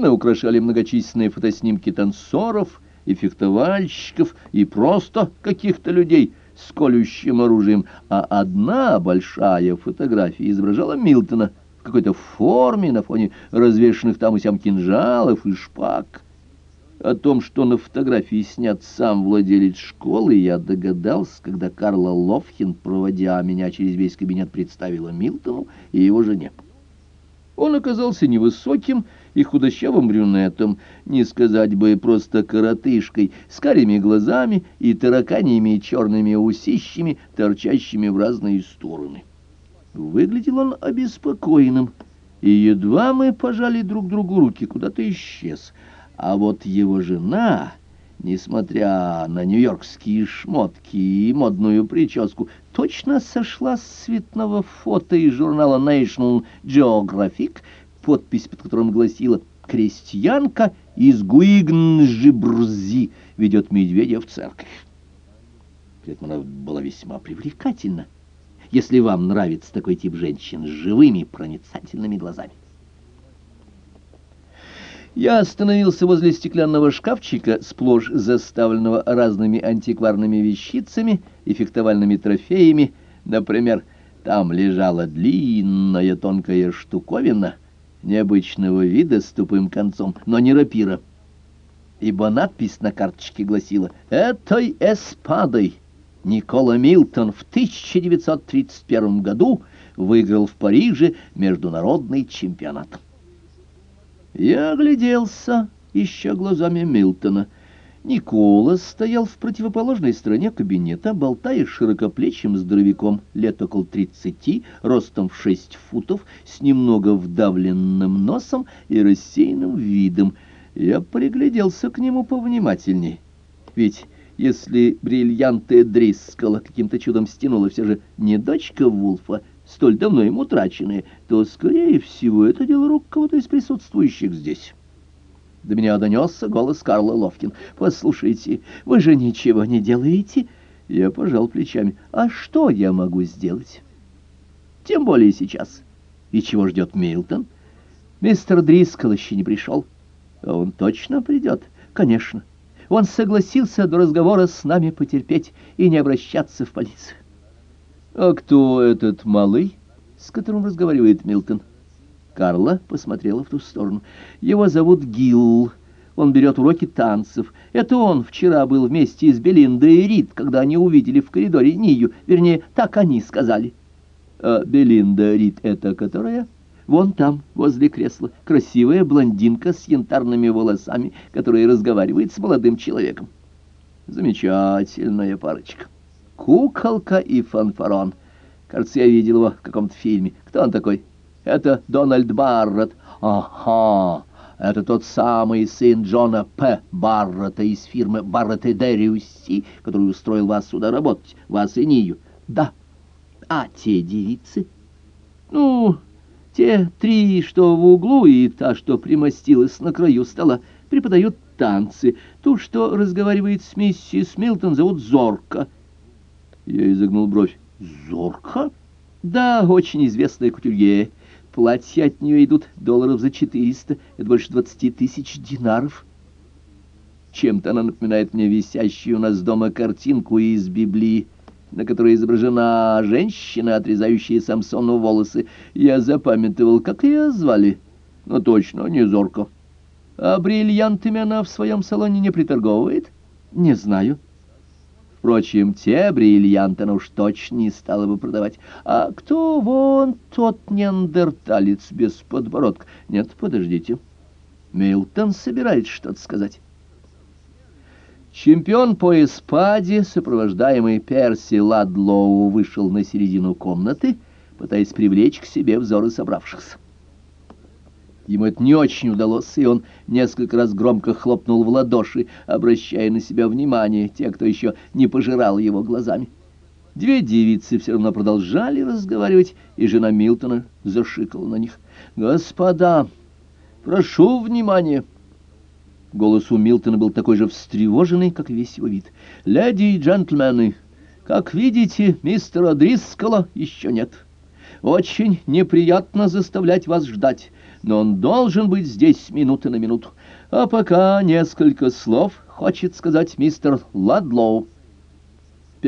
Стены украшали многочисленные фотоснимки танцоров и фехтовальщиков, и просто каких-то людей с колющим оружием, а одна большая фотография изображала Милтона в какой-то форме на фоне развешанных там и сям кинжалов и шпаг. О том, что на фотографии снят сам владелец школы, я догадался, когда Карла Ловхин, проводя меня через весь кабинет, представила Милтону и его жене. Он оказался невысоким и худощавым брюнетом, не сказать бы просто коротышкой, с карими глазами и тараканьями черными усищами, торчащими в разные стороны. Выглядел он обеспокоенным, и едва мы пожали друг другу руки, куда-то исчез — а вот его жена, несмотря на нью-йоркские шмотки и модную прическу, точно сошла с цветного фото из журнала National Geographic, подпись под которым гласила «Крестьянка из Гуигнжибрзи ведет медведя в церковь». При этом она была весьма привлекательна, если вам нравится такой тип женщин с живыми проницательными глазами. Я остановился возле стеклянного шкафчика, сплошь заставленного разными антикварными вещицами и фехтовальными трофеями. Например, там лежала длинная тонкая штуковина необычного вида с тупым концом, но не рапира. Ибо надпись на карточке гласила «Этой эспадой Никола Милтон в 1931 году выиграл в Париже международный чемпионат». Я огляделся, ища глазами Милтона. Николас стоял в противоположной стороне кабинета, болтая широкоплечим здоровяком лет около тридцати, ростом в шесть футов, с немного вдавленным носом и рассеянным видом. Я пригляделся к нему повнимательней. Ведь если бриллианты Дрискала каким-то чудом стянула все же не дочка Вулфа, столь давно им утраченные, то, скорее всего, это дело рук кого-то из присутствующих здесь. До меня донесся голос Карла Ловкин. «Послушайте, вы же ничего не делаете?» Я пожал плечами. «А что я могу сделать?» «Тем более сейчас. И чего ждет Милтон?» «Мистер Дрискл еще не пришел». «А он точно придет?» «Конечно. Он согласился до разговора с нами потерпеть и не обращаться в полицию». «А кто этот малый, с которым разговаривает Милтон?» Карла посмотрела в ту сторону. «Его зовут Гилл. Он берет уроки танцев. Это он вчера был вместе с Белиндой и Рид, когда они увидели в коридоре Нию. Вернее, так они сказали». «А Белинда Рид это которая?» «Вон там, возле кресла, красивая блондинка с янтарными волосами, которая разговаривает с молодым человеком». «Замечательная парочка». Куколка и фанфарон. Кажется, я видел его в каком-то фильме. Кто он такой? Это Дональд Барретт. Ага, это тот самый сын Джона П. Барретта из фирмы Барретт и Дериуси, который устроил вас сюда работать, вас и Нию. Да. А те девицы? Ну, те три, что в углу, и та, что примостилась на краю стола, преподают танцы. Ту, что разговаривает с миссис Милтон, зовут Зорка. Я изогнул бровь. Зорка? Да, очень известная кутюрье. Платья от нее идут долларов за четыреста. Это больше двадцати тысяч динаров. Чем-то она напоминает мне висящую у нас дома картинку из Библии, на которой изображена женщина, отрезающая Самсону волосы. Я запамятовал, как ее звали. Ну, точно, не Зорко. А бриллиантами она в своем салоне не приторговывает? Не знаю. Впрочем, те бриллианты она уж точно не стала бы продавать. А кто вон тот неандерталец без подбородка? Нет, подождите. Милтон собирается что-то сказать. Чемпион по эспаде, сопровождаемый Перси Ладлоу, вышел на середину комнаты, пытаясь привлечь к себе взоры собравшихся. Ему это не очень удалось, и он несколько раз громко хлопнул в ладоши, обращая на себя внимание те, кто еще не пожирал его глазами. Две девицы все равно продолжали разговаривать, и жена Милтона зашикала на них. «Господа, прошу внимания!» Голос у Милтона был такой же встревоженный, как весь его вид. «Леди и джентльмены, как видите, мистера Дрискала еще нет. Очень неприятно заставлять вас ждать» но он должен быть здесь минуты на минуту. А пока несколько слов хочет сказать мистер Ладлоу.